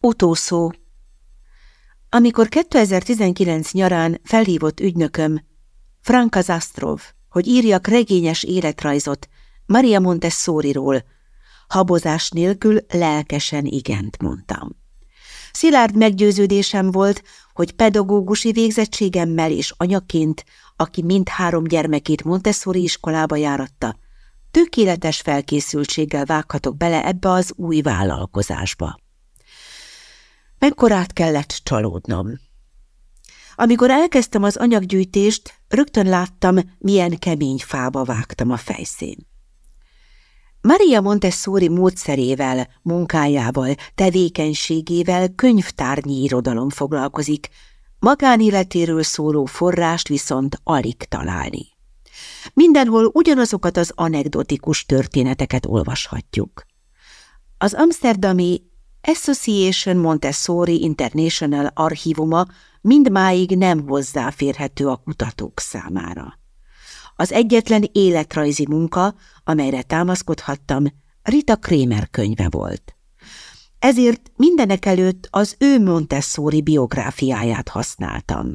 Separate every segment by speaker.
Speaker 1: Utószó Amikor 2019 nyarán felhívott ügynököm, Franka Zastrov, hogy írjak regényes életrajzot Maria Montessori-ról, habozás nélkül lelkesen igent mondtam. Szilárd meggyőződésem volt, hogy pedagógusi végzettségemmel és anyaként, aki mindhárom gyermekét Montessori iskolába járatta, tökéletes felkészültséggel vághatok bele ebbe az új vállalkozásba. Mekkorát kellett csalódnom. Amikor elkezdtem az anyaggyűjtést, rögtön láttam, milyen kemény fába vágtam a fejszén. Maria Montessori módszerével, munkájával, tevékenységével könyvtárnyi irodalom foglalkozik, magánéletéről szóló forrást viszont alig találni. Mindenhol ugyanazokat az anekdotikus történeteket olvashatjuk. Az amsterdami Association Montessori International archívuma mindmáig nem hozzáférhető a kutatók számára. Az egyetlen életrajzi munka, amelyre támaszkodhattam, Rita Kramer könyve volt. Ezért mindenek előtt az ő Montessori biográfiáját használtam.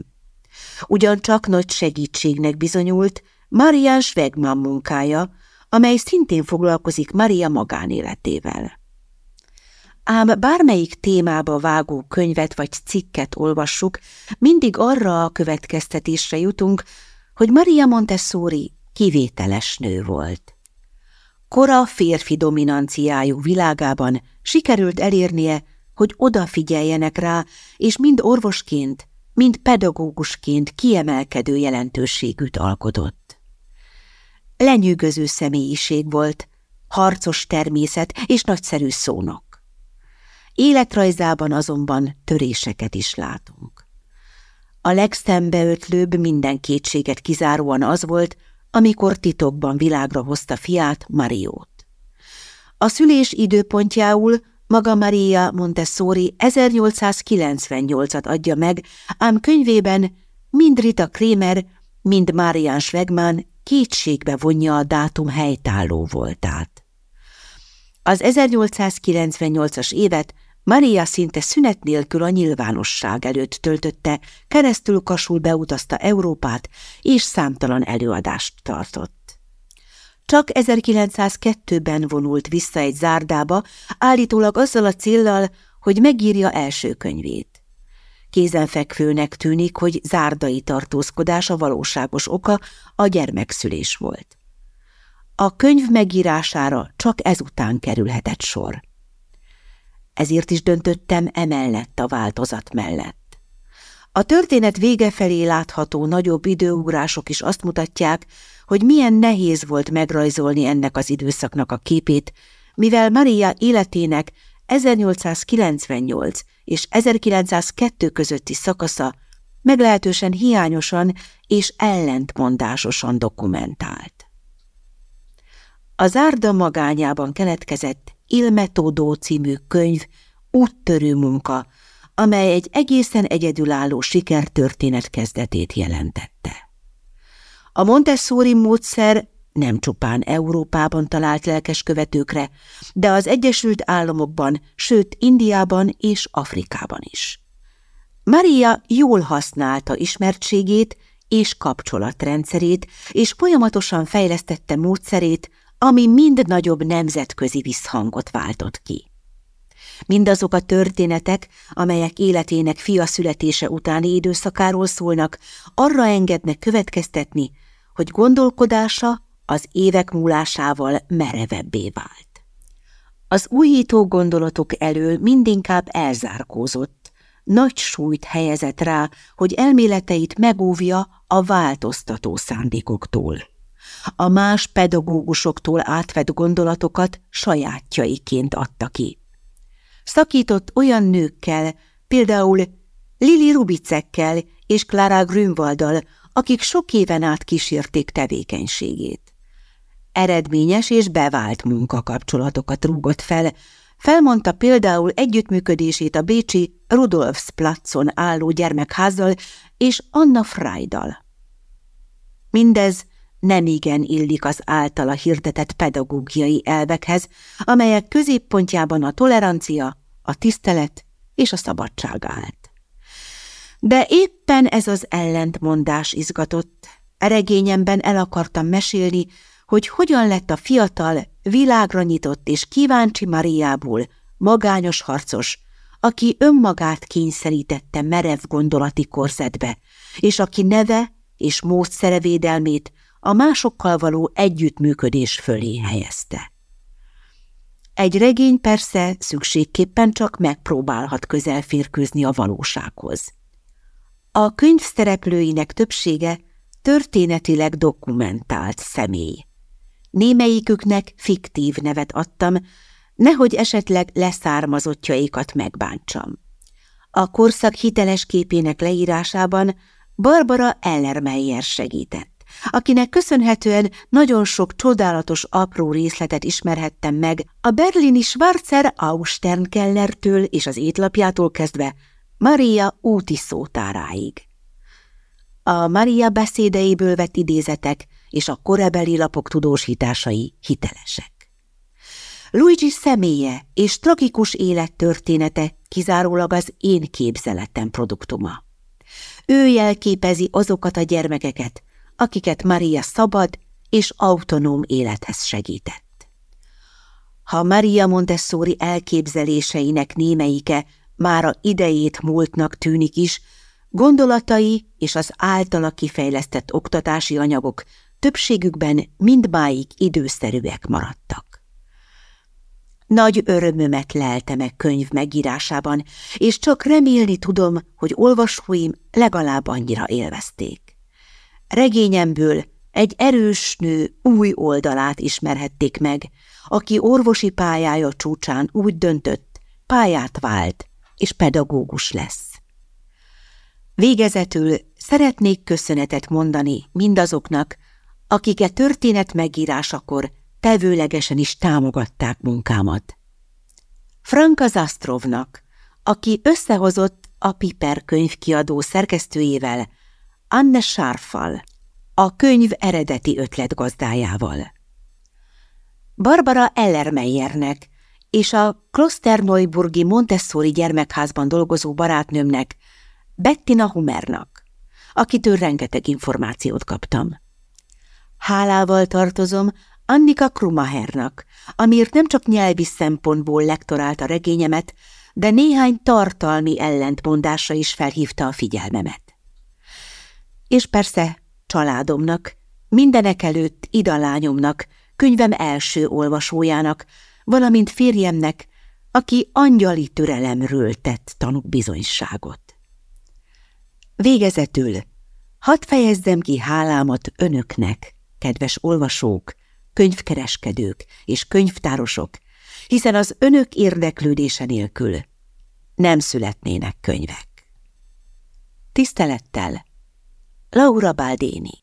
Speaker 1: Ugyancsak nagy segítségnek bizonyult Marian Schwegman munkája, amely szintén foglalkozik Maria magánéletével. Ám bármelyik témába vágó könyvet vagy cikket olvassuk, mindig arra a következtetésre jutunk, hogy Maria Montessori kivételes nő volt. Kora férfi dominanciájú világában sikerült elérnie, hogy odafigyeljenek rá, és mind orvosként, mind pedagógusként kiemelkedő jelentőségűt alkotott. Lenyűgöző személyiség volt, harcos természet és nagyszerű szónok. Életrajzában azonban töréseket is látunk. A legszembeötlőbb minden kétséget kizáróan az volt, amikor titokban világra hozta fiát, Mariót. A szülés időpontjául maga Maria Montessori 1898-at adja meg, ám könyvében mind Rita Kramer, mind Marian Schwegman kétségbe vonja a dátum helytálló voltát. Az 1898-as évet Maria szinte szünet nélkül a nyilvánosság előtt töltötte, keresztül kasul beutazta Európát, és számtalan előadást tartott. Csak 1902-ben vonult vissza egy zárdába, állítólag azzal a céllal, hogy megírja első könyvét. Kézenfekvőnek tűnik, hogy zárdai tartózkodás a valóságos oka a gyermekszülés volt. A könyv megírására csak ezután kerülhetett sor ezért is döntöttem emellett a változat mellett. A történet vége felé látható nagyobb időugrások is azt mutatják, hogy milyen nehéz volt megrajzolni ennek az időszaknak a képét, mivel Maria életének 1898 és 1902 közötti szakasza meglehetősen hiányosan és ellentmondásosan dokumentált. Az árda magányában keletkezett Il Metodo című könyv úttörő munka, amely egy egészen egyedülálló sikertörténet kezdetét jelentette. A Montessori módszer nem csupán Európában talált lelkes követőkre, de az Egyesült Államokban, sőt Indiában és Afrikában is. Maria jól használta ismertségét és kapcsolatrendszerét, és folyamatosan fejlesztette módszerét, ami mind nagyobb nemzetközi visszhangot váltott ki. Mindazok a történetek, amelyek életének fia születése utáni időszakáról szólnak, arra engednek következtetni, hogy gondolkodása az évek múlásával merevebbé vált. Az újító gondolatok elől mindinkább elzárkózott, nagy súlyt helyezett rá, hogy elméleteit megóvja a változtató szándékoktól a más pedagógusoktól átvett gondolatokat sajátjaiként adta ki. Szakított olyan nőkkel, például Lili Rubicekkel és Clara Grünwalddal, akik sok éven át kísérték tevékenységét. Eredményes és bevált munkakapcsolatokat rúgott fel, felmondta például együttműködését a bécsi Rudolfsplatzon álló gyermekházzal és Anna Freidal. Mindez nem igen illik az általa hirdetett pedagógiai elvekhez, amelyek középpontjában a tolerancia, a tisztelet és a szabadság állt. De éppen ez az ellentmondás izgatott. Regényemben el akartam mesélni, hogy hogyan lett a fiatal, világra nyitott és kíváncsi Mariából magányos harcos, aki önmagát kényszerítette merev gondolati korzetbe, és aki neve és módszere védelmét a másokkal való együttműködés fölé helyezte. Egy regény persze szükségképpen csak megpróbálhat közelférkőzni a valósághoz. A könyv szereplőinek többsége történetileg dokumentált személy. Némelyiküknek fiktív nevet adtam, nehogy esetleg leszármazottjaikat megbántsam. A korszak hiteles képének leírásában Barbara Ellermeyer segített, akinek köszönhetően nagyon sok csodálatos apró részletet ismerhettem meg a berlini Schwarzer Austernkellertől és az étlapjától kezdve Maria úti szótáráig. A Maria beszédeiből vett idézetek és a korebeli lapok tudósításai hitelesek. Luigi személye és tragikus élettörténete kizárólag az én képzeletem produktuma. Ő jelképezi azokat a gyermekeket, akiket Maria szabad és autonóm élethez segített. Ha Maria Montessori elképzeléseinek némeike már a idejét múltnak tűnik is, gondolatai és az általa kifejlesztett oktatási anyagok többségükben mindmáig időszerűek maradtak. Nagy örömömet lelte meg könyv megírásában, és csak remélni tudom, hogy olvasóim legalább annyira élvezték. Regényemből egy erős nő új oldalát ismerhették meg, aki orvosi pályája csúcsán úgy döntött, pályát vált, és pedagógus lesz. Végezetül szeretnék köszönetet mondani mindazoknak, akik a történet megírásakor tevőlegesen is támogatták munkámat. Franka Zastrovnak, aki összehozott a Piper könyvkiadó szerkesztőjével, Anne Sárfal, a könyv eredeti ötletgazdájával. Barbara Ellermeyernek és a Klosterneuburgi Montessori gyermekházban dolgozó barátnőmnek, Bettina Humernak, akitől rengeteg információt kaptam. Hálával tartozom Annika Krumahernak, amiért nem csak nyelvi szempontból lektorált a regényemet, de néhány tartalmi ellentmondása is felhívta a figyelmemet. És persze családomnak, mindenek előtt idalányomnak, könyvem első olvasójának, valamint férjemnek, aki angyali türelemről tett tanúbizonyságot. Végezetül, hadd fejezzem ki hálámat önöknek, kedves olvasók, könyvkereskedők és könyvtárosok, hiszen az önök érdeklődése nélkül nem születnének könyvek. Tisztelettel, Laura Baldini